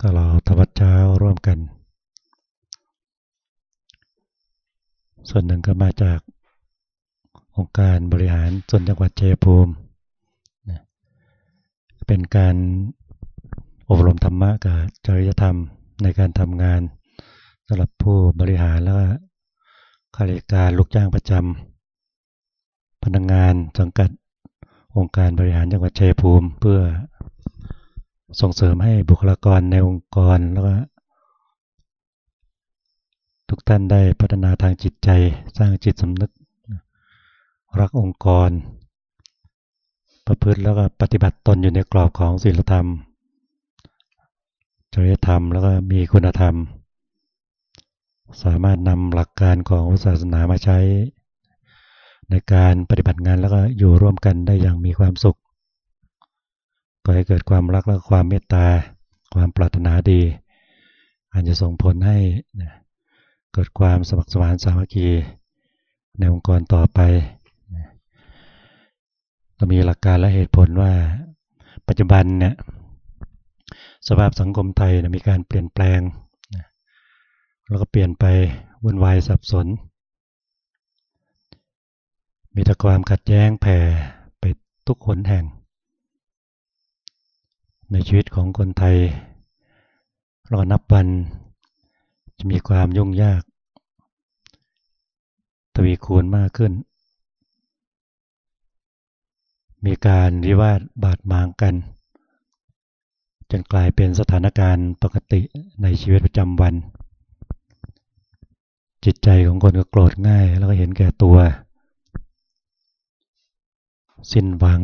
ก็เราทวัดเช้าร่วมกัน ส่วนหนึ่งก็มาจากองค์การบริหารส่วนจังหวัดเชียภูมิ เป็นการอบรมธรรมะกับจริยธรรมในการทำงานสำหรับผู้บริหารแล้วก็ข้าราชการลูกจ้างประจำพนักงงานสังกัดองค์การบริหารจังหวัดเชัยภูมิ เพื่อ ส่งเสริมให้บุคลากรในองค์กรแล้วก็ทุกท่านได้พัฒนาทางจิตใจสร้างจิตสำนึก รักองค์กร ประพฤติแล้วก็ปฏิบัติตนอยู่ในกรอบของศีลธรรม จริยธรรมแล้วก็มีคุณธรรม สามารถนำหลักการของศาสนามาใช้ ในการปฏิบัติงานแล้วก็อยู่ร่วมกันได้อย่างมีความสุข ก็ให้เกิดความรักและความเมตตา ความปรารถนาดีอาจจะส่งผลให้เกิดความสมัครสมานสามัคคีในองค์กรต่อไปเรามีหลักการและเหตุผลว่าปัจจุบันเนี่ยสภาพสังคมไทยมีการเปลี่ยนแปลงแล้วก็เปลี่ยนไปวุ่นวายสับสน มีแต่ความขัดแย้งแผ่ไปทุกคนแห่ง ในชีวิตของคนไทย เรานับวันจะมีความยุ่งยากทวีคูณมากขึ้น มีการวิวาทบาดหมางกัน จนกลายเป็นสถานการณ์ปกติในชีวิตประจำวัน จิตใจของคนก็โกรธง่ายแล้วก็เห็นแก่ตัว สิ้นหวัง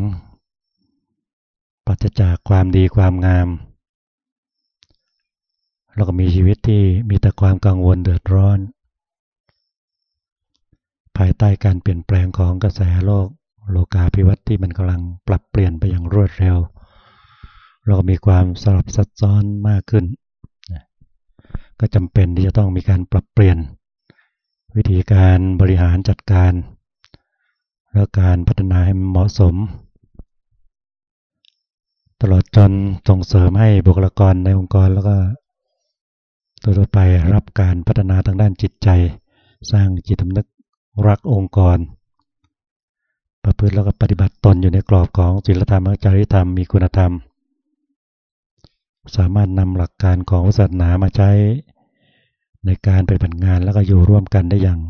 ปราศจากความดีความงามแล้วก็มีชีวิตที่มีแต่ความกังวลเดือดร้อน ภายใต้การเปลี่ยนแปลงของกระแสโลกโลกาภิวัตน์ที่มันกำลังปรับเปลี่ยนไปอย่างรวดเร็ว เราก็มีความสลับซับซ้อนมากขึ้น ก็จำเป็นที่จะต้องมีการปรับเปลี่ยน วิธีการบริหารจัดการ และการพัฒนาให้มันเหมาะสม ตลอดจนส่งเสริมให้บุคลากรในองค์กรแล้วก็ตัวไปรับการพัฒนาทางด้านจิตใจ สร้างจิตสำนึกรักองค์กร ประพฤติแล้วก็ปฏิบัติตนอยู่ในกรอบของศีลธรรมจริยธรรมมีคุณธรรม สามารถนำหลักการของศาสนามาใช้ในการปฏิบัติงานแล้วก็อยู่ร่วมกันได้อย่าง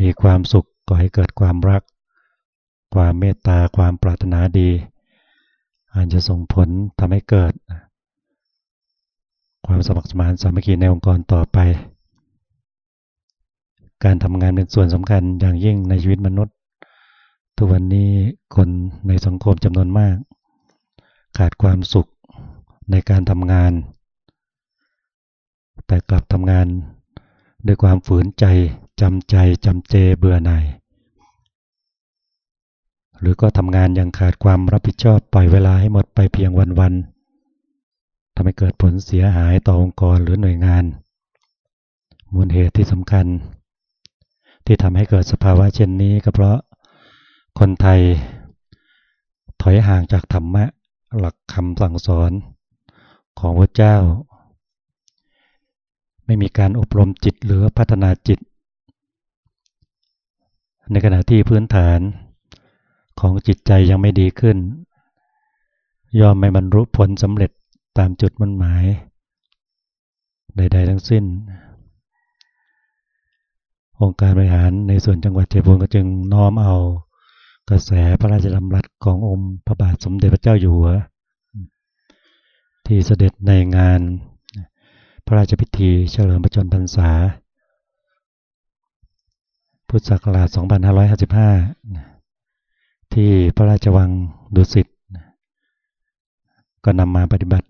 มีความสุขก่อให้เกิดความรัก ความเมตตาความปรารถนาดี อาจจะส่งผลทำให้เกิด ความสมัครสมานสามัคคีในองค์กรต่อไป การทำงานเป็นส่วนสำคัญอย่างยิ่งในชีวิตมนุษย์ ทุกวันนี้คนในสังคมจำนวนมาก ขาดความสุขในการทำงาน แต่กลับทำงานด้วยความฝืนใจจำใจจำเจเบื่อหน่าย หรือก็ทำงานอย่างขาดความรับผิดชอบปล่อยเวลาให้หมดไปเพียงวันๆทำให้เกิดผลเสียหายต่อองค์กรหรือหน่วยงาน มูลเหตุที่สำคัญ ที่ทำให้เกิดสภาวะเช่นนี้ก็เพราะคนไทย ถอยห่างจากธรรมะ หลักคำสั่งสอนของพระเจ้า ไม่มีการอบรมจิตหรือพัฒนาจิต ในขณะที่พื้นฐาน ของจิตใจยังไม่ดีขึ้นยอมไม่บรรลุผลสำเร็จตามจุดมุ่งหมาย ใด ๆ ทั้งสิ้น องค์การบริหารในส่วนจังหวัดเชียงรายก็จึงน้อมเอากระแสพระราชดำรัสขององค์พระบาทสมเด็จพระเจ้าอยู่หัวที่เสด็จในงานพระราชพิธีเฉลิมพระชนพรรษา พุทธศักราช 2555 ที่พระราชวังดุสิตก็นำมาปฏิบัติ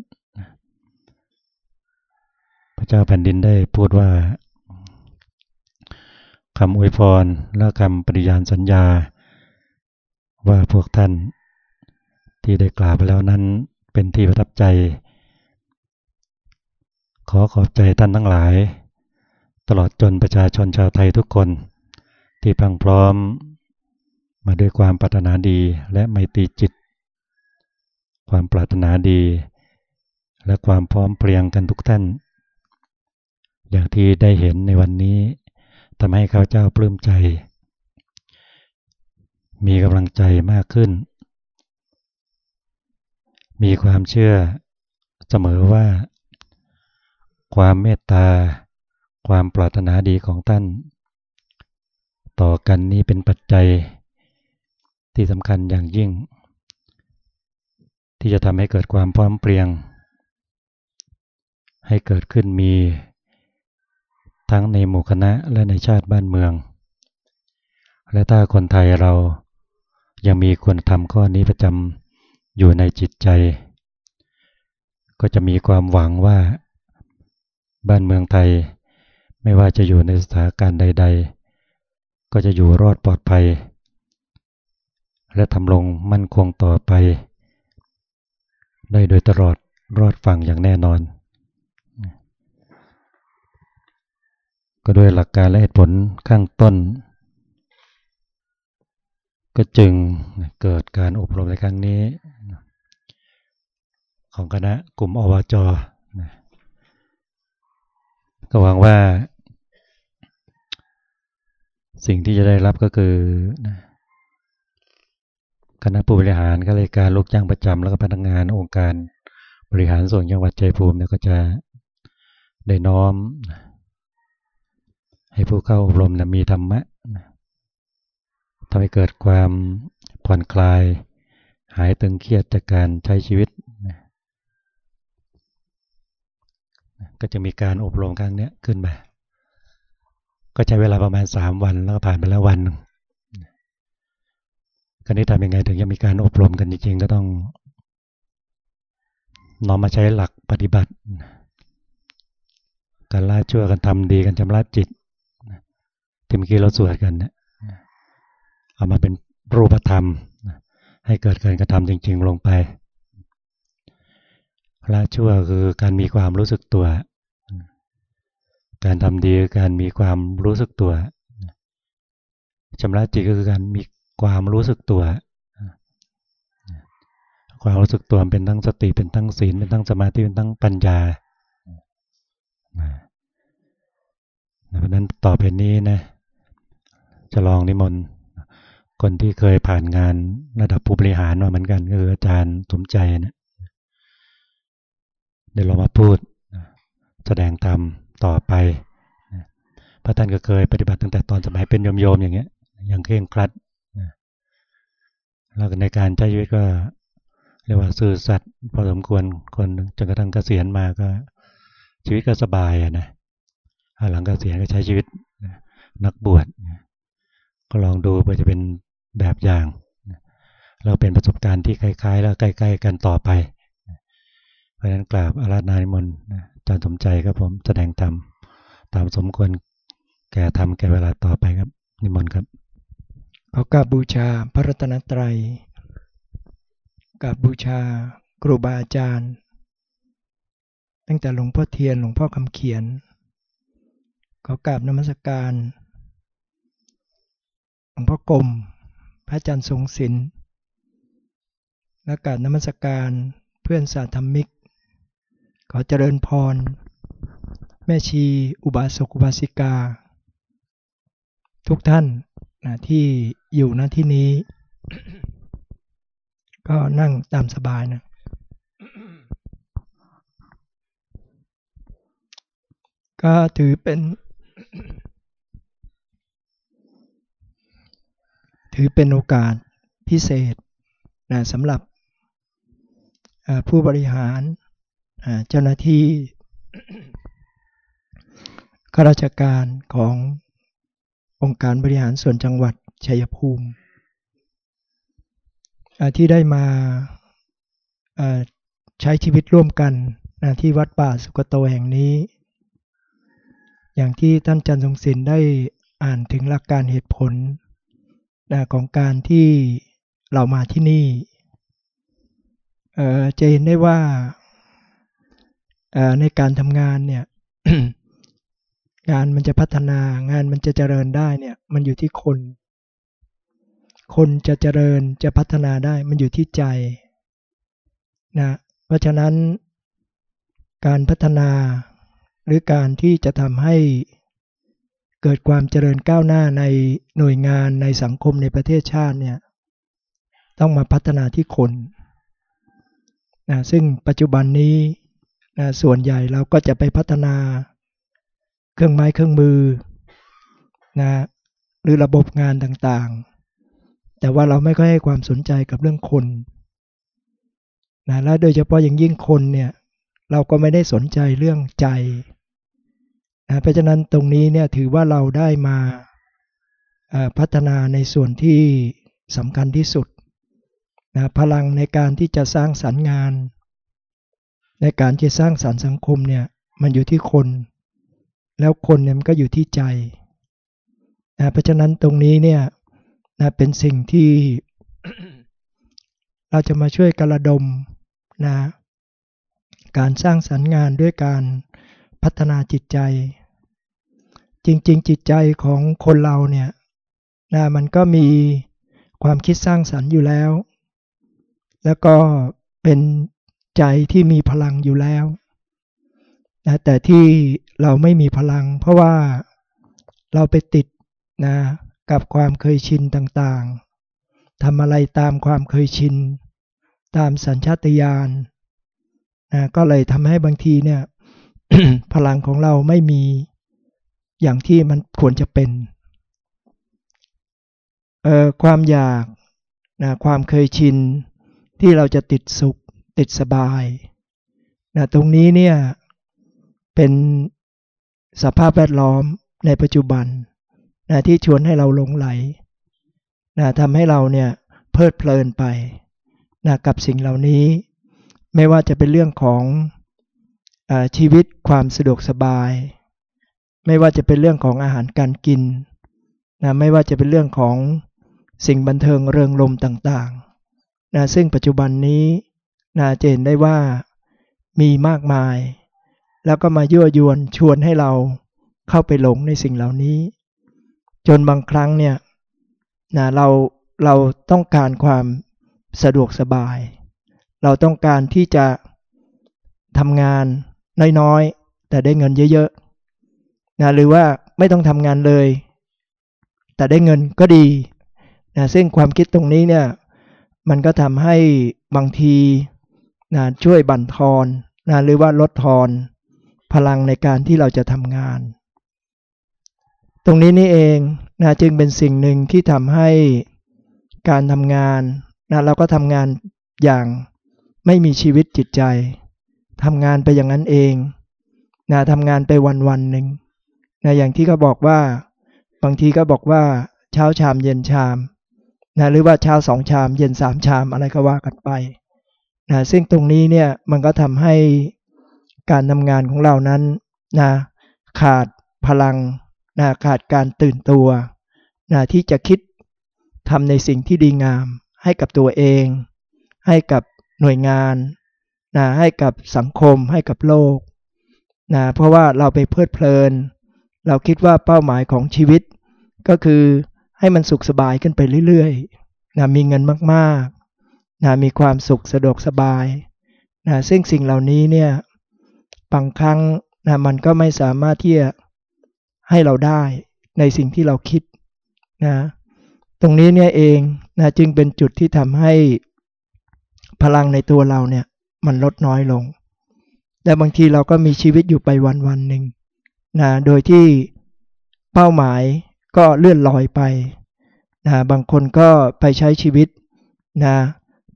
พระเจ้าแผ่นดินได้พูดว่าคำอวยพรและคำปฏิญาณสัญญา ว่าพวกท่านที่ได้กล่าวไปแล้วนั้นเป็นที่ประทับใจ ขอขอบใจท่านทั้งหลาย ตลอดจนประชาชนชาวไทยทุกคน ที่พังพร้อม มาด้วยความปรารถนาดีและไมตรีจิต ความปรารถนาดี และความพร้อมเพรียงกันทุกท่าน อย่างที่ได้เห็นในวันนี้ทำให้ข้าเจ้าปลื้มใจ มีกำลังใจมากขึ้น มีความเชื่อเสมอว่า ความเมตตา ความปรารถนาดีของท่าน ต่อกันนี้เป็นปัจจัย ที่สำคัญอย่างยิ่ง ที่จะทำให้เกิดความพร้อมเพรียง ให้เกิดขึ้นมีทั้งในหมู่คณะและในชาติบ้านเมือง และถ้าคนไทยเรายังมีควรทำข้อนี้ประจำอยู่ในจิตใจ ก็จะมีความหวังว่า บ้านเมืองไทยไม่ว่าจะอยู่ในสถานการณ์ใด ๆ ก็จะอยู่รอดปลอดภัย และทำลงมั่นคงต่อไป ได้โดยตลอดรอดฝั่งอย่างแน่นอน ก็ด้วยหลักการและเหตุผลข้างต้น ก็จึงเกิดการอบรมในครั้งนี้ ของคณะกลุ่มอวจก็หวังว่า สิ่งที่จะได้รับก็คือ คณะผู้บริหารข้าราชการลูกจ้างประจำแล้วก็พนักงานองค์การบริหารส่วนจังหวัดชัยภูมิเนี่ยก็จะได้น้อม ให้ผู้เข้าอบรมนะมีธรรมะทำให้เกิดความผ่อนคลาย หายตึงเครียดจากการใช้ชีวิต ก็จะมีการอบรมครั้งนี้ขึ้นมา ก็ใช้เวลาประมาณสามวันแล้วก็ผ่านไปแล้ววันนึง คราวนี้ทำยังไงถึงจะมีการอบรมกันจริงๆก็ต้องน้อมมาใช้หลักปฏิบัติ การละชั่วกันทำดีกันชำระจิตที่เมื่อกี้เราสวดกันเนี่ยเอามาเป็นรูปธรรม ให้เกิดการกระทำจริง ๆ ลงไปละชั่วคือการมีความรู้สึกตัว การทำดีคือการมีความรู้สึกตัวชำระจิตก็คือการมี ความรู้สึกตัว ความรู้สึกตัวเป็นทั้งสติเป็นทั้งศีลเป็นทั้งสมาธิเป็นทั้งปัญญาเพราะนั้นต่อไปนี้นะจะลองนิมนต์คนที่เคยผ่านงานระดับผู้บริหารมาเหมือนกันก็คืออาจารย์สมใจนะเดี๋ยวเรามาพูดแสดงธรรมต่อไปพระท่านก็เคยปฏิบัติตั้งแต่ตอนสมัยเป็นโยมๆอย่างเงี้ยอย่างเคร่งครัด แล้วในการใช้ชีวิตก็เรียกว่าซื่อสัตย์พอสมควรคนจนกระทั่งเกษียณมาก็ชีวิตก็สบายนะหลังเกษียณก็ใช้ชีวิตนักบวชก็ลองดูเพื่อจะเป็นแบบอย่าง เราเป็นประสบการณ์ที่คล้ายๆ แล้วใกล้ๆกันต่อไป เพราะฉะนั้นกราบอาราธนานิมนต์อาจารย์สมใจครับผมแสดงธรรมตามสมควรแก่ธรรมแก่เวลาต่อไปครับนิมนต์ครับ ขอกราบบูชาพระรัตนตรัยกราบบูชาครูบาอาจารย์ ตั้งแต่หลวงพ่อเทียนหลวงพ่อคำเขียน ขอกราบนมัสการหลวงพ่อกรมพระอาจารย์ทรงศิลป์และกรารนมัสการเพื่อนสาธรรมิก ขอเจริญพร แม่ชีอุบาสกอุบาสิกา ทุกท่าน นะที่อยู่ณที่นี้ ก็นั่งตามสบายนะก็ถือเป็น ถือเป็นโอกาสพิเศษนะสำหรับผู้บริหารเจ้าหน้าที่ข้าราชการของ องค์การบริหารส่วนจังหวัดชัยภูมิ ที่ได้มาใช้ชีวิตร่วมกันที่วัดป่าสุกโตแห่งนี้ อย่างที่ท่านจันทรงศิลป์ได้อ่านถึงหลักการเหตุผลของการที่เรามาที่นี่จะเห็นได้ว่าในการทำงานเนี่ย งานมันจะพัฒนางานมันจะเจริญได้เนี่ย มันอยู่ที่คน คนจะเจริญจะพัฒนาได้มันอยู่ที่ใจนะเพราะฉะนั้นการพัฒนาหรือการที่จะทำให้เกิดความเจริญก้าวหน้าในหน่วยงานในสังคมในประเทศชาติเนี่ยต้องมาพัฒนาที่คนนะซึ่งปัจจุบันนี้นะส่วนใหญ่เราก็จะไปพัฒนา เครื่องไม้เครื่องมือนะหรือระบบงานต่างๆ แต่ว่าเราไม่ค่อยให้ความสนใจกับเรื่องคนนะและโดยเฉพาะอย่างยิ่งคนเนี่ยเราก็ไม่ได้สนใจเรื่องใจนะเพราะฉะนั้นตรงนี้เนี่ยถือว่าเราได้มาพัฒนาในส่วนที่สำคัญที่สุดนะพลังในการที่จะสร้างสรรค์งาน ในการที่สร้างสรรค์สังคมเนี่ยมันอยู่ที่คน แล้วคนเนี่ยมันก็อยู่ที่ใจนะเพราะฉะนั้นตรงนี้เนี่ยนะเป็นสิ่งที่ เราจะมาช่วยกระดมนะการสร้างสรรค์งานด้วยการพัฒนาจิตใจ จริง ๆ จิตใจของคนเราเนี่ยนะมันก็มีความคิดสร้างสรรค์อยู่แล้ว แล้วก็เป็นใจที่มีพลังอยู่แล้ว นะแต่ที่เราไม่มีพลัง เพราะว่าเราไปติดนะกับความเคยชินต่างๆทำอะไรตามความเคยชิน ตามสัญชาตญาณนะก็เลยทำให้บางทีเนี่ยพลังของเราไม่มีอย่างที่มันควรจะเป็นเอ่อความอยากนะความเคยชินที่เราจะติดสุขติดสบายนะตรงนี้เนี่ย เป็นสภาพแวดล้อมในปัจจุบันนะที่ชวนให้เราหลงไหลนะทำให้เราเนี่ยเพลิดเพลินไปนะกับสิ่งเหล่านี้ ไม่ว่าจะเป็นเรื่องของอชีวิตความสะดวกสบาย ไม่ว่าจะเป็นเรื่องของอาหารการกินนะไม่ว่าจะเป็นเรื่องของสิ่งบันเทิงเริงรมต่างๆนะซึ่งปัจจุบันนี้นะเจนได้ว่ามีมากมาย แล้วก็มายั่วยวนชวนให้เราเข้าไปหลงในสิ่งเหล่านี้ จนบางครั้งเนี่ยนะเราเราต้องการความสะดวกสบาย เราต้องการที่จะทำงานน้อยๆ แต่ได้เงินเยอะๆนะหรือว่าไม่ต้องทำงานเลย แต่ได้เงินก็ดีนะซึ่งความคิดตรงนี้เนี่ยมันก็ทำให้บางทีนะช่วยบั่นทอนนะหรือว่าลดทอน พลังในการที่เราจะทำงาน ตรงนี้นี่เองนะจึงเป็นสิ่งหนึ่งที่ทำให้การทำงานนะเราก็ทำงานอย่างไม่มีชีวิตจิตใจทำงานไปอย่างนั้นเองนะทำงานไปวันวันหนึ่งนะอย่างที่เขาบอกว่า บางทีก็บอกว่า เช้าชามเย็นชามนะหรือว่าเช้าสองชาม เย็นสามชามอะไรก็ว่ากันไปนะซึ่งตรงนี้เนี่ยมันก็ทำให้ การทำงานของเรานั้นนะขาดพลังนะขาดการตื่นตัวนะที่จะคิดทำในสิ่งที่ดีงาม ให้กับตัวเอง ให้กับหน่วยงานนะให้กับสังคมให้กับโลกนะเพราะว่าเราไปเพลิดเพลิน เราคิดว่าเป้าหมายของชีวิต ก็คือให้มันสุขสบายขึ้นไปเรื่อยๆนะมีเงินมากๆนะมีความสุขสะดวกสบายนะซึ่งสิ่งเหล่านี้เนี่ย บางครั้งนะมันก็ไม่สามารถที่จะให้เราได้ในสิ่งที่เราคิดนะตรงนี้เนี่ยเองนะจึงเป็นจุดที่ทำให้พลังในตัวเราเนี่ยมันลดน้อยลงแต่บางทีเราก็มีชีวิตอยู่ไปวันวันหนึ่งนะโดยที่เป้าหมายก็เลื่อนลอยไปนะบางคนก็ไปใช้ชีวิตนะ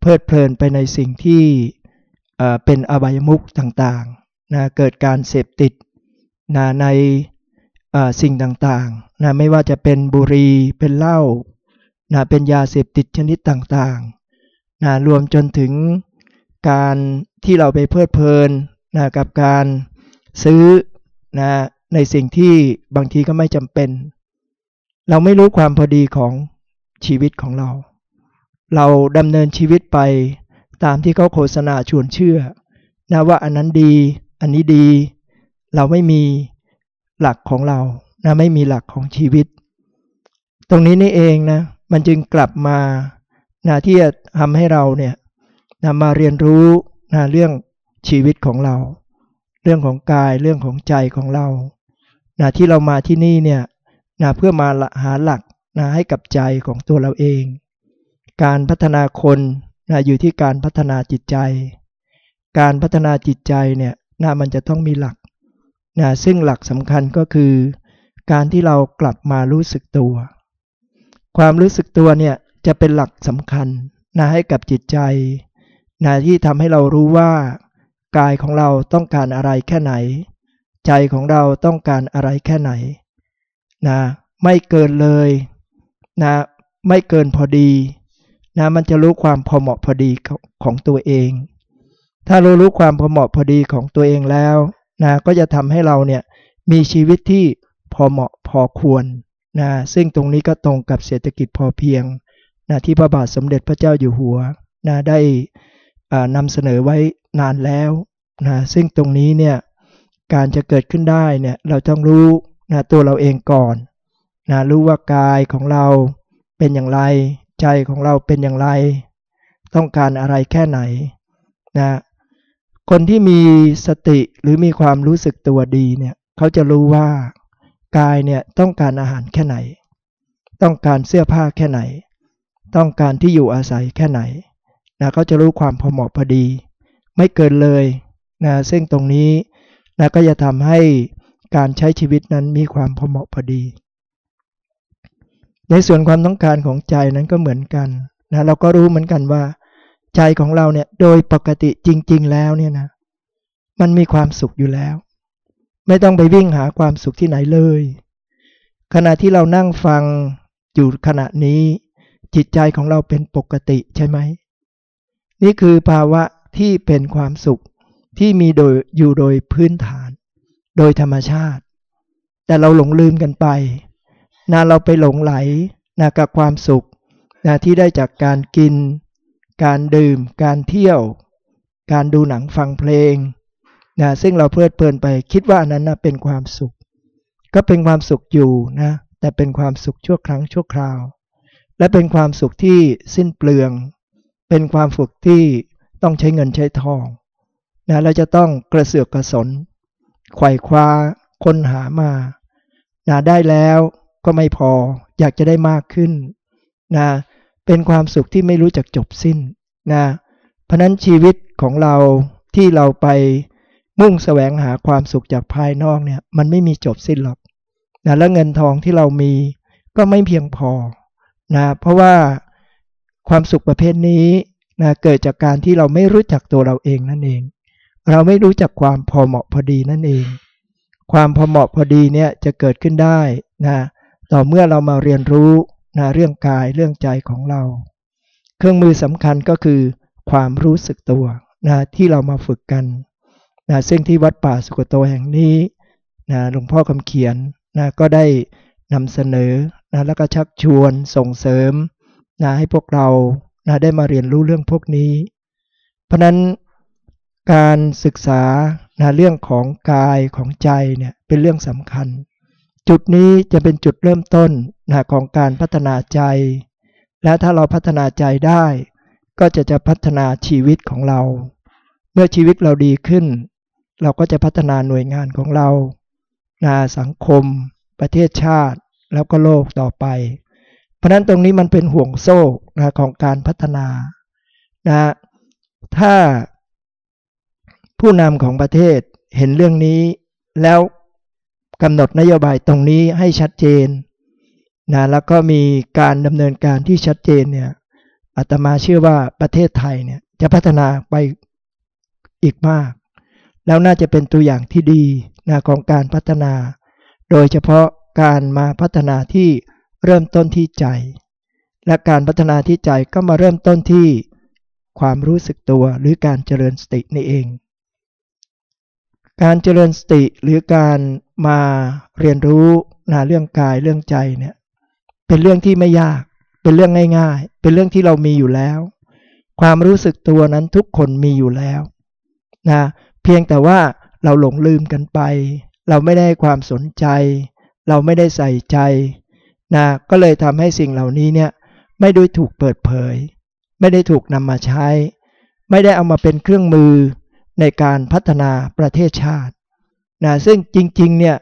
เพลิดเพลินไปในสิ่งที่เป็นอบายมุขต่าง นะเกิดการเสพติดนะในสิ่งต่างๆนะไม่ว่าจะเป็นบุหรี่เป็นเหล้านะเป็นยาเสพติดชนิดต่างๆนะรวมจนถึงการที่เราไปเพลิดเพลินนะกับการซื้อนะในสิ่งที่บางทีก็ไม่จำเป็น เราไม่รู้ความพอดีของชีวิตของเรา เราดำเนินชีวิตไปตามที่เขาโฆษณาชวนเชื่อนะว่าอันนั้นดี อันนี้ดี เราไม่มีหลักของเรานะไม่มีหลักของชีวิต ตรงนี้นี่เองนะมันจึงกลับมานะที่จะทำให้เราเนี่ยนะมาเรียนรู้นะเรื่องชีวิตของเรา เรื่องของกายเรื่องของใจของเรานะที่เรามาที่นี่เนี่ยนะเพื่อมาหาหลักนะให้กับใจของตัวเราเอง การพัฒนาคนนะอยู่ที่การพัฒนาจิตใจ การพัฒนาจิตใจเนี่ย นะมันจะต้องมีหลักนะซึ่งหลักสำคัญก็คือ การที่เรากลับมารู้สึกตัว ความรู้สึกตัวเนี่ยจะเป็นหลักสำคัญนะให้กับจิตใจนะที่ทำให้เรารู้ว่ากายของเราต้องการอะไรแค่ไหน ใจของเราต้องการอะไรแค่ไหนนะไม่เกินเลยนะไม่เกินพอดีนะมันจะรู้ความพอเหมาะพอดีของตัวเอง ถ้าเรารู้ความพอเหมาะพอดีของตัวเองแล้วนะก็จะทำให้เราเนี่ยมีชีวิตที่พอเหมาะพอควรนะซึ่งตรงนี้ก็ตรงกับเศรษฐกิจพอเพียงนะที่พระบาทสมเด็จพระเจ้าอยู่หัวนะได้นำเสนอไว้นานแล้วนะซึ่งตรงนี้เนี่ยการจะเกิดขึ้นได้เนี่ยเราต้องรู้นะตัวเราเองก่อนนะรู้ว่ากายของเราเป็นอย่างไร ใจของเราเป็นอย่างไร ต้องการอะไรแค่ไหนนะ คนที่มีสติหรือมีความรู้สึกตัวดีเนี่ยเขาจะรู้ว่ากายเนี่ยต้องการอาหารแค่ไหน ต้องการเสื้อผ้าแค่ไหน ต้องการที่อยู่อาศัยแค่ไหนนะเขาจะรู้ความพอเหมาะพอดี ไม่เกินเลยนะซึ่งตรงนี้นะก็จะทำให้การใช้ชีวิตนั้นมีความพอเหมาะพอดี ในส่วนความต้องการของใจนั้นก็เหมือนกันนะเราก็รู้เหมือนกันว่า ใจของเราเนี่ยโดยปกติจริง ๆ แล้วเนี่ยนะมันมีความสุขอยู่แล้ว ไม่ต้องไปวิ่งหาความสุขที่ไหนเลย ขณะที่เรานั่งฟังอยู่ขณะนี้ จิตใจของเราเป็นปกติใช่ไหม นี่คือภาวะที่เป็นความสุขที่มีโดยอยู่โดยพื้นฐาน โดยธรรมชาติ แต่เราหลงลืมกันไปนะเราไปหลงไหลนะกับความสุขนะที่ได้จากการกิน การดื่ม การเที่ยว การดูหนังฟังเพลงนะซึ่งเราเพลิดเพลินไปคิดว่านั้นนะเป็นความสุข ก็เป็นความสุขอยู่นะแต่เป็นความสุขชั่วครั้งชั่วคราว และเป็นความสุขที่สิ้นเปลือง เป็นความฝึกที่ต้องใช้เงินใช้ทองนะเราจะต้องกระเสือกกระสนไขว่คว้าค้นหามานะได้แล้วก็ไม่พออยากจะได้มากขึ้นนะ เป็นความสุขที่ไม่รู้จักจบสิ้นนะเพราะนั้นชีวิตของเราที่เราไปมุ่งแสวงหาความสุขจากภายนอกเนี่ย มันไม่มีจบสิ้นหรอกนะแล้วเงินทองที่เรามีก็ไม่เพียงพอนะเพราะว่าความสุขประเภทนี้นะเกิดจากการที่เราไม่รู้จักตัวเราเองนั่นเอง เราไม่รู้จักความพอเหมาะพอดีนั่นเอง ความพอเหมาะพอดีเนี่ยจะเกิดขึ้นได้นะต่อเมื่อเรามาเรียนรู้ นะเรื่องกายเรื่องใจของเรา เครื่องมือสำคัญก็คือความรู้สึกตัวนะที่เรามาฝึกกันนะซึ่งที่วัดป่าสุกโตแห่งนี้นะหลวงพ่อคำเขียนนะก็ได้นำเสนอนะแล้วก็ชักชวนส่งเสริมนะให้พวกเรานะได้มาเรียนรู้เรื่องพวกนี้ เพราะนั้นการศึกษานะเรื่องของกายของใจเนี่ยเป็นเรื่องสำคัญ จุดนี้จะเป็นจุดเริ่มต้นนะของการพัฒนาใจ และถ้าเราพัฒนาใจได้ ก็จะจะพัฒนาชีวิตของเรา เมื่อชีวิตเราดีขึ้น เราก็จะพัฒนาหน่วยงานของเรานาสังคม ประเทศชาติ แล้วก็โลกต่อไป เพราะนั้นตรงนี้มันเป็นห่วงโซ่นะของการพัฒนานะถ้าผู้นำของประเทศเห็นเรื่องนี้แล้ว กำหนดนโยบายตรงนี้ให้ชัดเจนนะแล้วก็มีการดำเนินการที่ชัดเจนเนี่ยอาตมาเชื่อว่าประเทศไทยเนี่ยจะพัฒนาไปอีกมาก แล้วน่าจะเป็นตัวอย่างที่ดีนะของการพัฒนา โดยเฉพาะการมาพัฒนาที่เริ่มต้นที่ใจ และการพัฒนาที่ใจก็มาเริ่มต้นที่ความรู้สึกตัวหรือการเจริญสตินี่เอง การเจริญสติหรือการมาเรียนรู้นาเรื่องกายเรื่องใจเนี่ยเป็นเรื่องที่ไม่ยาก เป็นเรื่องง่าย ๆ เป็นเรื่องที่เรามีอยู่แล้ว ความรู้สึกตัวนั้นทุกคนมีอยู่แล้วนะเพียงแต่ว่าเราหลงลืมกันไป เราไม่ได้ความสนใจ เราไม่ได้ใส่ใจนะก็เลยทำให้สิ่งเหล่านี้เนี่ยไม่ได้ถูกเปิดเผย ไม่ได้ถูกนำมาใช้ ไม่ได้เอามาเป็นเครื่องมือ ในการพัฒนาประเทศชาตินะซึ่งจริงๆเนี่ย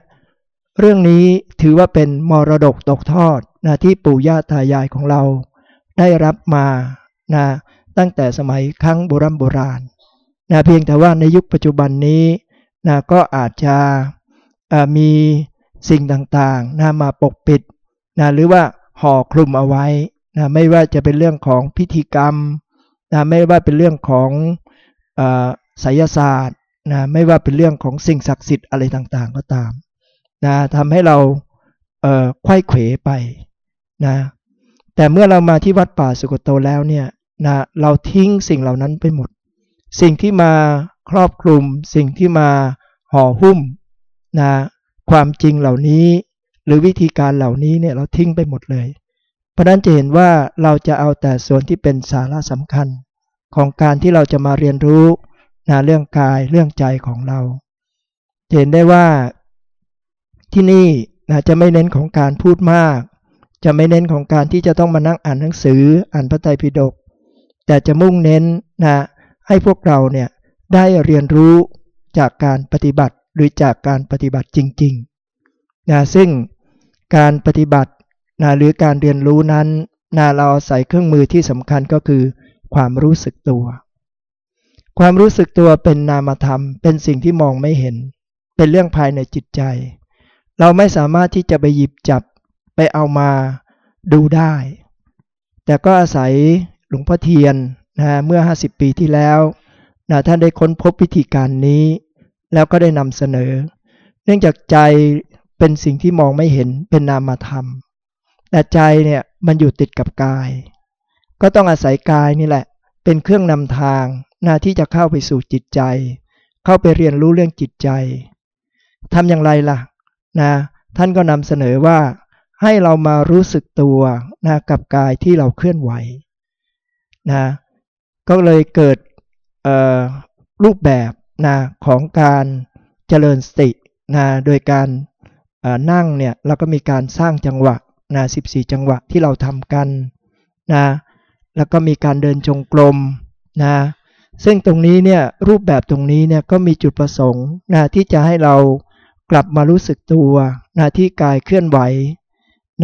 เรื่องนี้ถือว่าเป็นมรดกตกทอดนะที่ปู่ย่าตายายของเรา ได้รับมานะตั้งแต่สมัยครั้งโบรโบราณนะเพียงแต่ว่าในยุคปัจจุบันนี้นะก็อาจจะมีสิ่งต่างๆนะมาปกปิดนะหรือว่าห่อคลุมเอาไว้นะไม่ว่าจะเป็นเรื่องของพิธีกรรมนะไม่ว่าเป็นเรื่องของ ไสยศาสตร์นะไม่ว่าเป็นเรื่องของสิ่งศักดิ์สิทธิ์อะไรต่างๆก็ตามนะทำให้เราเอ่อควยเขวไปนะแต่เมื่อเรามาที่วัดป่าสุกโตแล้วเนี่ยนะเราทิ้งสิ่งเหล่านั้นไปหมด สิ่งที่มาครอบคลุม สิ่งที่มาห่อหุ้มนะความจริงเหล่านี้ หรือวิธีการเหล่านี้เนี่ยเราทิ้งไปหมดเลย เพราะนั้นจะเห็นว่าเราจะเอาแต่ส่วนที่เป็นสาระสำคัญ ของการที่เราจะมาเรียนรู้ นะเรื่องกายเรื่องใจของเราเห็นได้ว่าที่นี่นะจะไม่เน้นของการพูดมาก จะไม่เน้นของการที่จะต้องมานั่งอ่านหนังสืออ่านพระไตรปิฎกแต่จะมุ่งเน้นนะให้พวกเราเนี่ยได้เรียนรู้จากการปฏิบัติหรือจากการปฏิบัติจริงๆนะซึ่งการปฏิบัตินะหรือการเรียนรู้นั้นนะเราใส่เครื่องมือที่สำคัญก็คือความรู้สึกตัว ความรู้สึกตัวเป็นนามธรรม เป็นสิ่งที่มองไม่เห็น เป็นเรื่องภายในจิตใจ เราไม่สามารถที่จะไปหยิบจับไปเอามาดูได้ แต่ก็อาศัยหลวงพ่อเทียนนะเมื่อ 50 ปีที่แล้วนะท่านได้ค้นพบวิธีการนี้ แล้วก็ได้นำเสนอ เนื่องจากใจเป็นสิ่งที่มองไม่เห็นเป็นนามธรรม แต่ใจเนี่ยมันอยู่ติดกับกาย ก็ต้องอาศัยกายนี่แหละ เป็นเครื่องนำทาง นาที่จะเข้าไปสู่จิตใจ เข้าไปเรียนรู้เรื่องจิตใจทำอย่างไรล่ะนะท่านก็นำเสนอว่าให้เรามารู้สึกตัวนะกับกายที่เราเคลื่อนไหวนะก็เลยเกิดรูปแบบนะของการเจริญสตินะโดยการนั่งเนี่ยเราก็มีการสร้างจังหวะนะ14 จังหวะที่เราทำกันนะแล้วก็มีการเดินจงกรมนะ ซึ่งตรงนี้เนี่ยรูปแบบตรงนี้เนี่ยก็มีจุดประสงค์นะที่จะให้เรากลับมารู้สึกตัวนะที่กายเคลื่อนไหว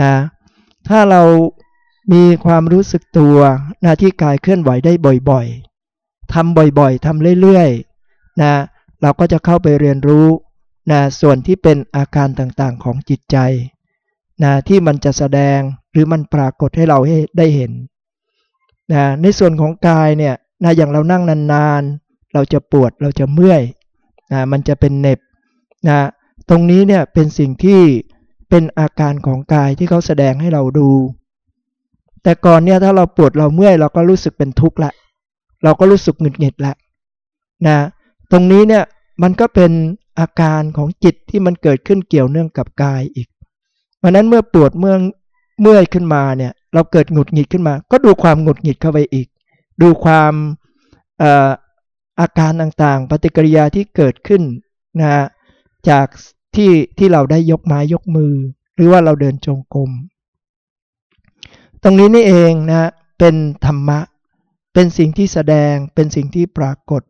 นะถ้าเรามีความรู้สึกตัวนะที่กายเคลื่อนไหวได้บ่อยๆทำบ่อยๆทำเรื่อยๆนะเราก็จะเข้าไปเรียนรู้นะส่วนที่เป็นอาการต่างๆของจิตใจนะที่มันจะแสดงหรือมันปรากฏให้เราได้เห็นนะในส่วนของกายเนี่ย นะอย่างเรานั่งนานๆ เราจะปวดเราจะเมื่อยนะมันจะเป็นเน็บนะตรงนี้เนี่ยเป็นสิ่งที่เป็นอาการของกายที่เขาแสดงให้เราดู แต่ก่อนเนี่ยถ้าเราปวดเราเมื่อยเราก็รู้สึกเป็นทุกข์ละ เราก็รู้สึกหงุดหงิดละนะตรงนี้เนี่ยมันก็เป็นอาการของจิตที่มันเกิดขึ้นเกี่ยวเนื่องกับกายอีกเพราะนั้นเมื่อปวดเมื่อเมื่อยขึ้นมาเนี่ยเราเกิดหงุดหงิดขึ้นมา ก็ดูความหงุดหงิดเข้าไปอีก ดูความอาการต่างๆ ปฏิกิริยาที่เกิดขึ้นนะจากที่ที่เราได้ยกไม้ยกมือ หรือว่าเราเดินจงกรมตรงนี้นี่เองนะเป็นธรรมะ เป็นสิ่งที่แสดงเป็นสิ่งที่ปรากฏ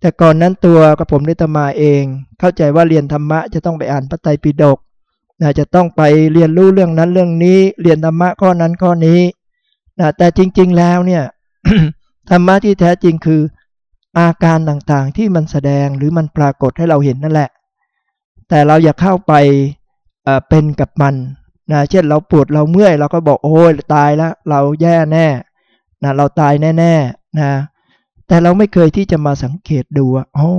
แต่ก่อนนั้นตัวกับผมได้ตมาเอง เข้าใจว่าเรียนธรรมะจะต้องไปอ่านพระไตรปิฎกนะจะต้องไปเรียนรู้เรื่องนั้นเรื่องนี้ เรียนธรรมะข้อนั้นข้อนี้นะแต่จริง ๆ แล้วเนี่ย ธรรมะที่แท้จริงคือ อาการต่างๆที่มันแสดงหรือมันปรากฏให้เราเห็นนั่นแหละ แต่เราอย่าเข้าไปเป็นกับมันนะเช่นเราปวดเราเมื่อยเราก็บอกโอ้ยตายแล้วเราแย่แน่นะเราตายแน่ๆนะแต่เราไม่เคยที่จะมาสังเกตดูว่าโอ้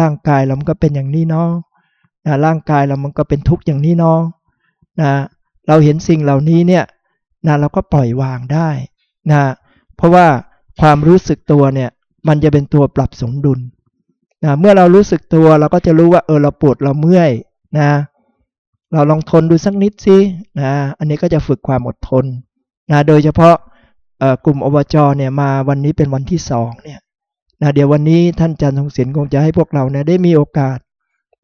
ร่างกายเรามันก็เป็นอย่างนี้เนาะนะร่างกายเรามันก็เป็นทุกข์อย่างนี้เนาะนะเราเห็นสิ่งเหล่านี้เนี่ยนะเราก็ปล่อยวางได้นะ เพราะว่าความรู้สึกตัวเนี่ยมันจะเป็นตัวปรับสมดุลนะเมื่อเรารู้สึกตัวเราก็จะรู้ว่าเออเราปวดเราเมื่อยนะเราลองทนดูสักนิดสินะอันนี้ก็จะฝึกความอดทนนะโดยเฉพาะกลุ่มอบจเนี่ยมาวันนี้เป็นวันที่สองเนี่ยนะเดี๋ยววันนี้ท่านจันทร์ทงศิลป์คงจะให้พวกเราเนี่ยได้มีโอกาส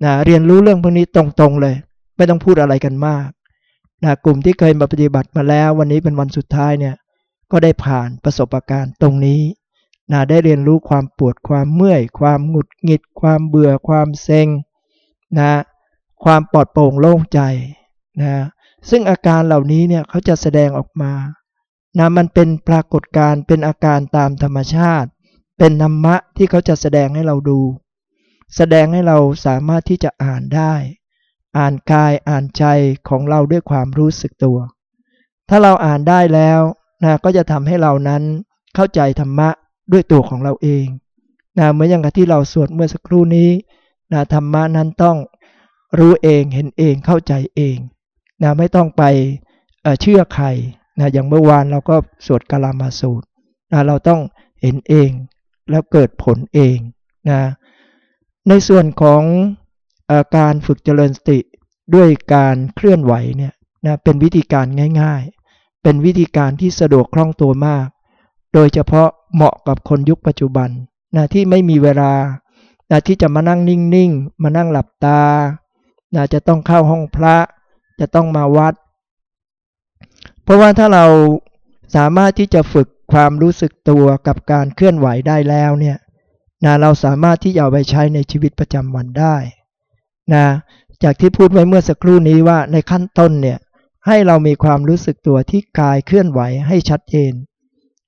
นะเรียนรู้เรื่องพวกนี้ตรงๆเลย ไม่ต้องพูดอะไรกันมากนะกลุ่มที่เคยมาปฏิบัติมาแล้ว วันนี้เป็นวันสุดท้ายเนี่ย ก็ได้ผ่านประสบการณ์ตรงนี้นะได้เรียนรู้ความปวดความเมื่อย ความหงุดหงิด ความเบื่อความเซ็งนะความปลอดโปร่งโล่งใจนะซึ่งอาการเหล่านี้เนี่ยเขาจะแสดงออกมานะมันเป็นปรากฏการณ์เป็นอาการตามธรรมชาติ เป็นธรรมะที่เขาจะแสดงให้เราดู แสดงให้เราสามารถที่จะอ่านได้ อ่านกายอ่านใจของเราด้วยความรู้สึกตัว ถ้าเราอ่านได้แล้ว นะก็จะทำให้เรานั้นเข้าใจธรรมะด้วยตัวของเราเองนะเหมือนอย่างที่เราสวดเมื่อสักครู่นี้นะธรรมะนั้นต้องรู้เองเห็นเองเข้าใจเองนะไม่ต้องไปเเชื่อใครนะอย่างเมื่อวานเราก็สวดกาลามาสูตรนะเราต้องเห็นเองแล้วเกิดผลเองนะในส่วนของอการฝึกเจริญสติด้วยการเคลื่อนไหวเนี่ยนะเป็นวิธีการง่ายๆ เป็นวิธีการที่สะดวกคล่องตัวมาก โดยเฉพาะเหมาะกับคนยุคปัจจุบันนะที่ไม่มีเวลานะที่จะมานั่งนิ่งๆ มานั่งหลับตานะจะต้องเข้าห้องพระ จะต้องมาวัด เพราะว่าถ้าเราสามารถที่จะฝึกความรู้สึกตัวกับการเคลื่อนไหวได้แล้วเนี่ยนะเราสามารถที่จะเอาไปใช้ในชีวิตประจำวันได้นะจากที่พูดไว้เมื่อสักครู่นี้ว่าในขั้นต้นเนี่ย ให้เรามีความรู้สึกตัวที่กายเคลื่อนไหวให้ชัดเจน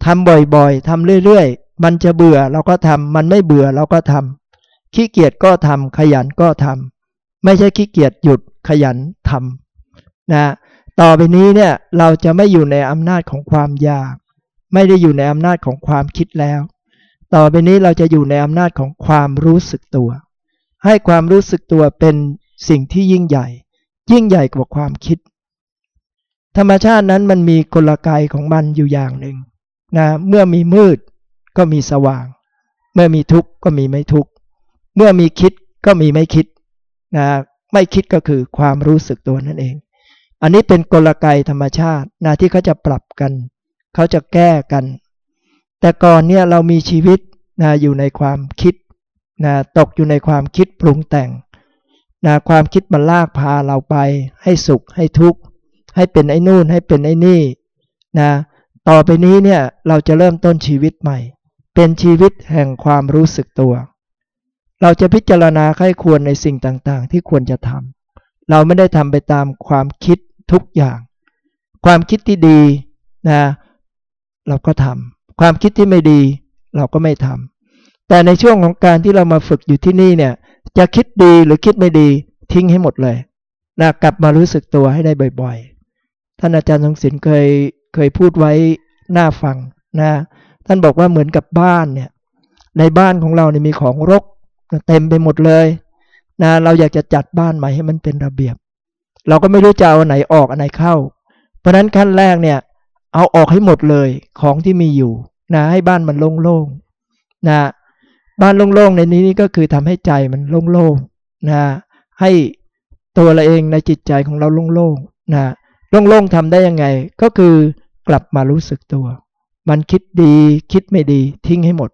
ทำบ่อยๆทำเรื่อยๆ มันจะเบื่อเราก็ทำมันไม่เบื่อเราก็ทำขี้เกียจก็ทำขยันก็ทำไม่ใช่ขี้เกียจหยุดขยันทำนะต่อไปนี้เนี่ยเราจะไม่อยู่ในอำนาจของความอยาก ไม่ได้อยู่ในอำนาจของความคิดแล้ว ต่อไปนี้เราจะอยู่ในอำนาจของความรู้สึกตัว ให้ความรู้สึกตัวเป็นสิ่งที่ยิ่งใหญ่ ยิ่งใหญ่กว่าความคิด ธรรมชาตินั้นมันมีกลไกของมันอยู่อย่างหนึ่งนะเมื่อมีมืดก็มีสว่าง เมื่อมีทุกข์ก็มีไม่ทุกข์เมื่อมีคิดก็มีไม่คิดนะไม่คิดก็คือความรู้สึกตัวนั่นเอง อันนี้เป็นกลไกธรรมชาตินะที่เขาจะปรับกัน เขาจะแก้กัน แต่ก่อนเนี่ยเรามีชีวิตนะอยู่ในความคิดนะตกอยู่ในความคิดปรุงแต่งนะความคิดมันลากพาเราไปให้สุขให้ทุกข์ ให้เป็นไอ้นู่นให้เป็นไอ้นี่นะต่อไปนี้เนี่ยเราจะเริ่มต้นชีวิตใหม่ เป็นชีวิตแห่งความรู้สึกตัว เราจะพิจารณาใครควรในสิ่งต่างๆ ที่ควรจะทำเราไม่ได้ทำไปตามความคิดทุกอย่าง ความคิดที่ดีนะเราก็ทำความคิดที่ไม่ดี เราก็ไม่ทำแต่ในช่วงของการที่เรามาฝึกอยู่ที่นี่เนี่ยจะคิดดีหรือคิดไม่ดีทิ้งให้หมดเลยนะกลับมารู้สึกตัวให้ได้บ่อย ๆ ท่านอาจารย์ทรงศิลป์เคยเคยพูดไว้หน้าฟังนะท่านบอกว่าเหมือนกับบ้านเนี่ยในบ้านของเราเนี่ยมีของรกเต็มไปหมดเลยนะเราอยากจะจัดบ้านใหม่ให้มันเป็นระเบียบ เราก็ไม่รู้จะเอาไหนออกอันไหนเข้า เพราะนั้นขั้นแรกเนี่ยเอาออกให้หมดเลยของที่มีอยู่นะให้บ้านมันโล่งๆนะบ้านโล่งๆในนี้นี่ก็คือทำให้ใจมันโล่งๆนะให้ตัวเราเองในจิตใจของเราโล่งๆนะ โล่งๆทำได้ยังไง ก็คือกลับมารู้สึกตัว มันคิดดีคิดไม่ดีทิ้งให้หมด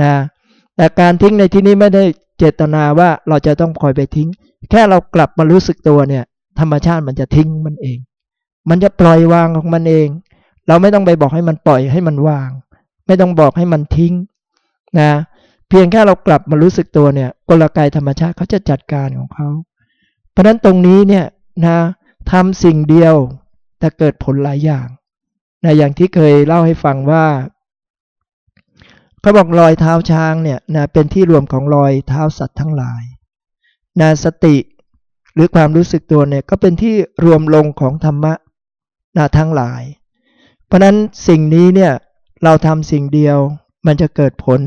นะแต่การทิ้งในที่นี้ไม่ได้เจตนาว่าเราจะต้องคอยไปทิ้ง แค่เรากลับมารู้สึกตัวเนี่ย ธรรมชาติมันจะทิ้งมันเอง มันจะปล่อยวางของมันเอง เราไม่ต้องไปบอกให้มันปล่อยให้มันวาง ไม่ต้องบอกให้มันทิ้งนะเพียงแค่เรากลับมารู้สึกตัวเนี่ยกลไกธรรมชาติเขาจะจัดการของเขา เพราะนั้นตรงนี้เนี่ยนะ ทำสิ่งเดียว แต่เกิดผลหลายอย่างนะอย่างที่เคยเล่าให้ฟังว่าเขาบอกรอยเท้าช้างเนี่ยนะเป็นที่รวมของรอยเท้าสัตว์ทั้งหลายนะสติหรือความรู้สึกตัวเนี่ยก็เป็นที่รวมลงของธรรมะนะทั้งหลาย เพราะนั้นสิ่งนี้เนี่ยเราทำสิ่งเดียวมันจะเกิดผล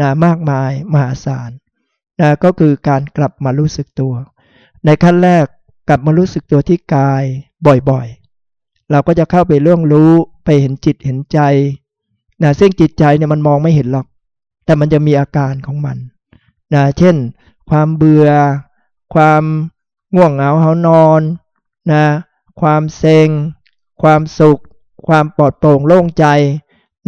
นะมากมายมหาศาลนะก็คือการกลับมารู้สึกตัว ในขั้นแรก กลับมารู้สึกตัวที่กายบ่อยๆ เราก็จะเข้าไปเรื่องรู้ไปเห็นจิตเห็นใจนะซึ่งจิตใจเนี่ยมันมองไม่เห็นหรอก แต่มันจะมีอาการของมันนะเช่น ความเบื่อ ความง่วงเหงาเหานอนนะความเซ็ง ความสุข ความปลอดโปร่งโล่งใจ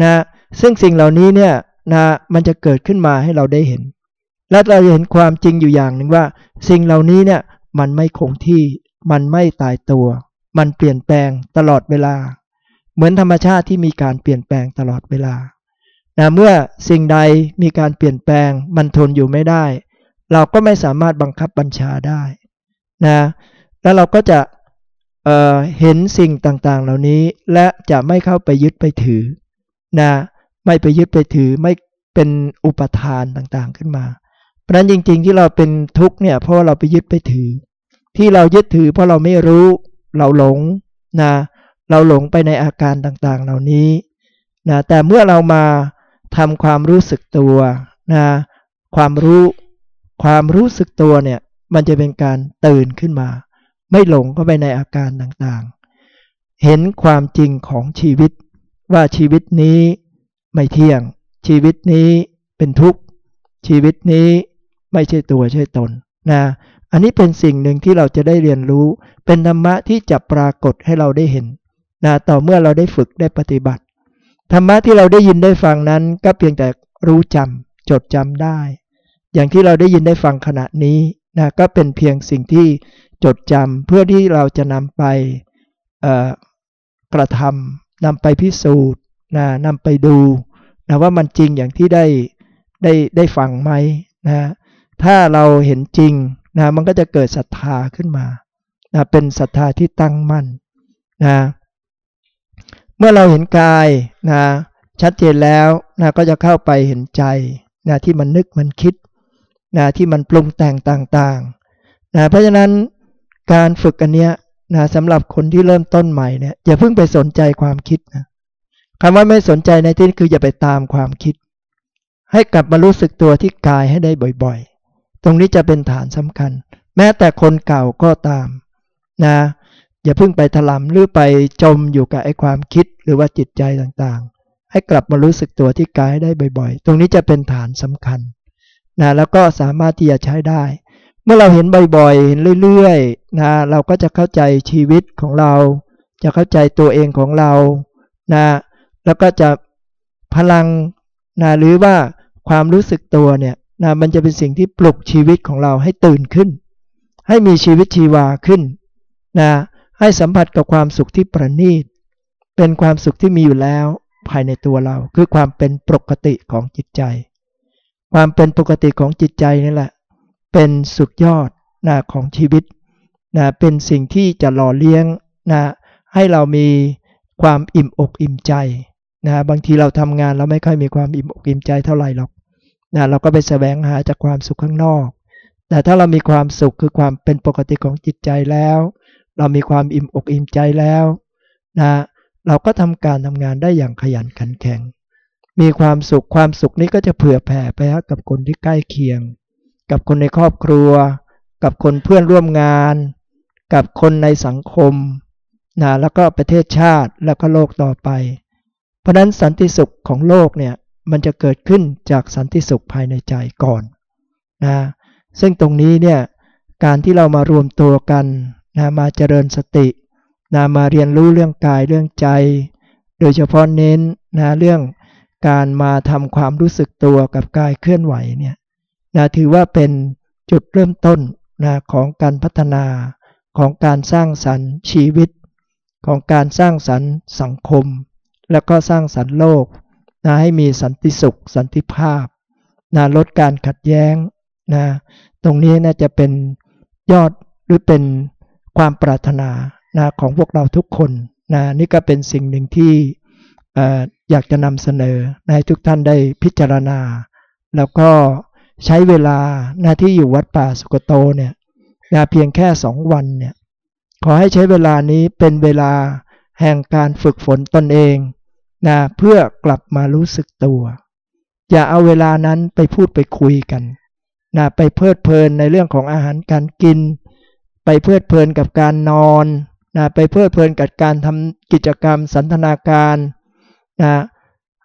นะซึ่งสิ่งเหล่านี้เนี่ยนะมันจะเกิดขึ้นมาให้เราได้เห็น และเราจะเห็นความจริงอยู่อย่างหนึ่งว่า สิ่งเหล่านี้เนี่ย มันไม่คงที่ มันไม่ตายตัว มันเปลี่ยนแปลงตลอดเวลา เหมือนธรรมชาติที่มีการเปลี่ยนแปลงตลอดเวลานะเมื่อสิ่งใดมีการเปลี่ยนแปลง มันทนอยู่ไม่ได้ เราก็ไม่สามารถบังคับบัญชาได้นะแล้วเราก็จะเเห็นสิ่งต่างๆ เหล่านี้และจะไม่เข้าไปยึดไปถือนะไม่ไปยึดไปถือไม่เป็นอุปทานต่างๆขึ้นมา เพราะนั้นจริง ๆ ที่เราเป็นทุกข์เนี่ยเพราะเราไปยึดไปถือ ที่เรายึดถือเพราะเราไม่รู้เราหลงนะเราหลงไปในอาการต่างๆ เหล่านี้นะแต่เมื่อเรามาทำความรู้สึกตัวนะความรู้ความรู้สึกตัวเนี่ยมันจะเป็นการตื่นขึ้นมา ไม่หลงเข้าไปในอาการต่างๆ เห็นความจริงของชีวิต ว่าชีวิตนี้ไม่เที่ยง ชีวิตนี้เป็นทุกข์ ชีวิตนี้ ไม่ใช่ตัวใช่ตนนะอันนี้เป็นสิ่งหนึ่งที่เราจะได้เรียนรู้ เป็นธรรมะที่จะปรากฏให้เราได้เห็นนะต่อเมื่อเราได้ฝึกได้ปฏิบัติ ธรรมะที่เราได้ยินได้ฟังนั้น ก็เพียงแต่รู้จำจดจำได้ อย่างที่เราได้ยินได้ฟังขณะนี้นะก็เป็นเพียงสิ่งที่จดจำเพื่อที่เราจะนำไปกระทำนำไปพิสูจน์นะนำไปดูนะว่ามันจริงอย่างที่ได้ได้ได้ฟังไหมนะ ถ้าเราเห็นจริงนะมันก็จะเกิดศรัทธาขึ้นมานะเป็นศรัทธาที่ตั้งมั่นนะเมื่อเราเห็นกายนะชัดเจนแล้วนะก็จะเข้าไปเห็นใจนะที่มันนึกมันคิดนะที่มันปรุงแต่งต่างๆนะเพราะฉะนั้นการฝึกอันเนี้ยนะสำหรับคนที่เริ่มต้นใหม่เนี่ยอย่าเพิ่งไปสนใจความคิดนะคำว่าไม่สนใจในที่นี้คืออย่าไปตามความคิด ให้กลับมารู้สึกตัวที่กายให้ได้บ่อย ๆ ตรงนี้จะเป็นฐานสำคัญ แม้แต่คนเก่าก็ตามนะอย่าเพิ่งไปถลำหรือไปจมอยู่กับไอ้ความคิดหรือว่าจิตใจต่างๆ ให้กลับมารู้สึกตัวที่กายได้บ่อย ๆ ตรงนี้จะเป็นฐานสำคัญนะแล้วก็สามารถที่จะใช้ได้ เมื่อเราเห็นบ่อยๆ เห็นเรื่อยๆนะเราก็จะเข้าใจชีวิตของเรา จะเข้าใจตัวเองของเรานะแล้วก็จะพลังนะหรือว่าความรู้สึกตัวเนี่ย นะมันจะเป็นสิ่งที่ปลุกชีวิตของเราให้ตื่นขึ้น ให้มีชีวิตชีวาขึ้นนะให้สัมผัสกับความสุขที่ประณีต เป็นความสุขที่มีอยู่แล้วภายในตัวเรา คือความเป็นปกติของจิตใจ ความเป็นปกติของจิตใจนี่แหละ เป็นสุดยอดนะของชีวิตนะเป็นสิ่งที่จะหล่อเลี้ยงนะให้เรามีความอิ่มอกอิ่มใจนะบางทีเราทำงานเราไม่ค่อยมีความอิ่มอกอิ่มใจเท่าไหร่หรอก นะเราก็ไปแสวงหาจากความสุขข้างนอก แต่ถ้าเรามีความสุขคือความเป็นปกติของจิตใจแล้ว เรามีความอิ่มอกอิ่มใจแล้วนะเราก็ทำการทำงานได้อย่างขยันขันแข็ง มีความสุขความสุขนี้ก็จะเผื่อแผ่ไปกับคนที่ใกล้เคียง กับคนในครอบครัว กับคนเพื่อนร่วมงาน กับคนในสังคมนะแล้วก็ประเทศชาติแล้วก็โลกต่อไป เพราะนั้นสันติสุขของโลกเนี่ย มันจะเกิดขึ้นจากสันติสุขภายในใจก่อนนะซึ่งตรงนี้เนี่ยการที่เรามารวมตัวกันนะมาเจริญสตินะมาเรียนรู้เรื่องกายเรื่องใจ โดยเฉพาะเน้นนะเรื่องการมาทำความรู้สึกตัวกับกายเคลื่อนไหวเนี่ยนะถือว่าเป็นจุดเริ่มต้นนะของการพัฒนาของการสร้างสรรค์ชีวิต ของการสร้างสรรค์สังคม แล้วก็สร้างสรรค์โลก นะให้มีสันติสุข สันติภาพนะลดการขัดแย้งนะตรงนี้น่าจะเป็นยอดหรือเป็นความปรารถนานะของพวกเราทุกคนนะนี่ก็เป็นสิ่งหนึ่งที่อยากจะนำเสนอให้ทุกท่านได้พิจารณา แล้วก็ใช้เวลาหน้าที่อยู่วัดป่าสุกโตเนี่ยนะเพียงแค่สองวันเนี่ยขอให้ใช้เวลานี้เป็นเวลาแห่งการฝึกฝนตนเอง นะเพื่อกลับมารู้สึกตัว อย่าเอาเวลานั้นไปพูดไปคุยกันนะไปเพลิดเพลินในเรื่องของอาหารการกิน ไปเพลิดเพลินกับการนอนนะไปเพลิดเพลินกับการทำกิจกรรมสันทนาการนะ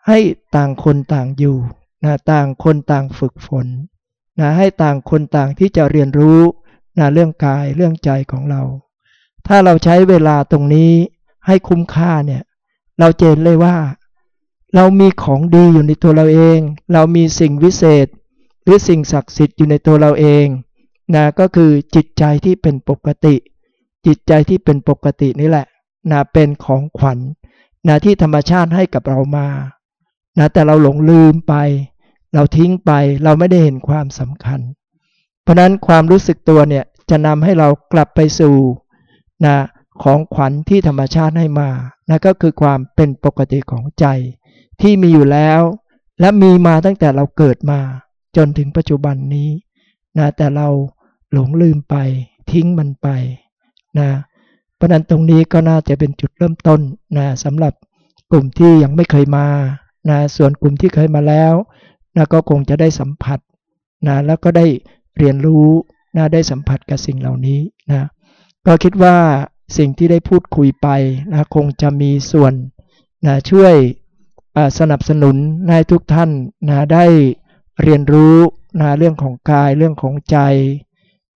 ให้ต่างคนต่างอยู่นะต่างคนต่างฝึกฝนนะให้ต่างคนต่างที่จะเรียนรู้นะเรื่องกายเรื่องใจของเรา ถ้าเราใช้เวลาตรงนี้ให้คุ้มค่าเนี่ย เราเจนเลยว่า เรามีของดีอยู่ในตัวเราเอง เรามีสิ่งวิเศษ หรือสิ่งศักดิ์สิทธิ์อยู่ในตัวเราเองนะก็คือจิตใจที่เป็นปกติ จิตใจที่เป็นปกตินี่แหละนะเป็นของขวัญนะที่ธรรมชาติให้กับเรามานะแต่เราหลงลืมไป เราทิ้งไปเราไม่ได้เห็นความสำคัญ เพราะนั้นความรู้สึกตัวเนี่ยจะนำให้เรากลับไปสู่นะ ของขวัญที่ธรรมชาติให้มานะก็คือความเป็นปกติของใจ ที่มีอยู่แล้ว และมีมาตั้งแต่เราเกิดมา จนถึงปัจจุบันนี้นะแต่เราหลงลืมไป ทิ้งมันไปนะเพราะนั้นตรงนี้ก็น่าจะเป็นจุดเริ่มต้นนะสำหรับกลุ่มที่ยังไม่เคยมานะส่วนกลุ่มที่เคยมาแล้วนะก็คงจะได้สัมผัสนะแล้วก็ได้เรียนรู้นะได้สัมผัสกับสิ่งเหล่านี้นะก็คิดว่า สิ่งที่ได้พูดคุยไปนะคงจะมีส่วนนะช่วยสนับสนุนให้ทุกท่านนะได้เรียนรู้นะเรื่องของกายเรื่องของใจ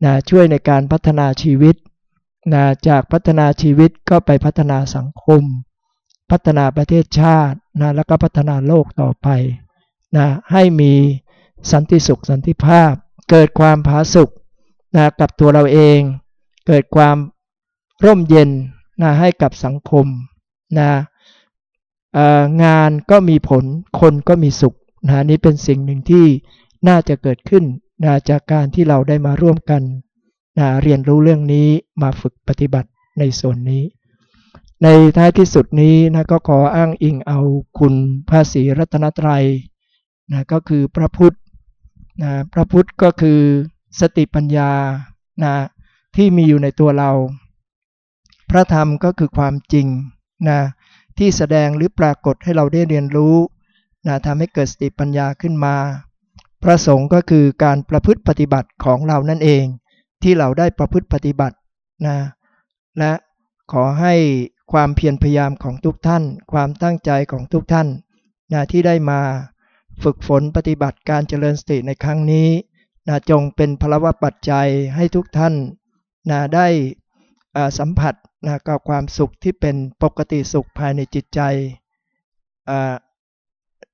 นะช่วยในการพัฒนาชีวิตนะจากพัฒนาชีวิตก็ไปพัฒนาสังคม พัฒนาประเทศชาตินะแล้วก็พัฒนาโลกต่อไปนะให้มีสันติสุขสันติภาพ เกิดความผาสุกนะกับตัวเราเอง เกิดความ ร่มเย็นนะให้กับสังคมนะงานก็มีผลคนก็มีสุขนะนี่เป็นสิ่งหนึ่งที่น่าจะเกิดขึ้นนะจากการที่เราได้มาร่วมกันนะเรียนรู้เรื่องนี้มาฝึกปฏิบัติในส่วนนี้ ในท้ายที่สุดนี้นะก็ขออ้างอิงเอาคุณพระศรีรัตนตรัยนะก็คือพระพุทธนะพระพุทธก็คือสติปัญญานะที่มีอยู่ในตัวเรา พระธรรมก็คือความจริงนะที่แสดงหรือปรากฏให้เราได้เรียนรู้นะทำให้เกิดสติปัญญาขึ้นมา พระสงฆ์ก็คือการประพฤติปฏิบัติของเรานั่นเอง ที่เราได้ประพฤติปฏิบัตินะและขอให้ความเพียรพยายามของทุกท่าน ความตั้งใจของทุกท่านนะที่ได้มาฝึกฝนปฏิบัติการเจริญสติในครั้งนี้นะจงเป็นพลวะปัจจัยให้ทุกท่านนะได้ สัมผัสนะกับความสุขที่เป็นปกติสุขภายในจิตใจ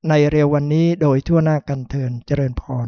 ในเร็ววันนี้โดยทั่วหน้ากันเทินเจริญพร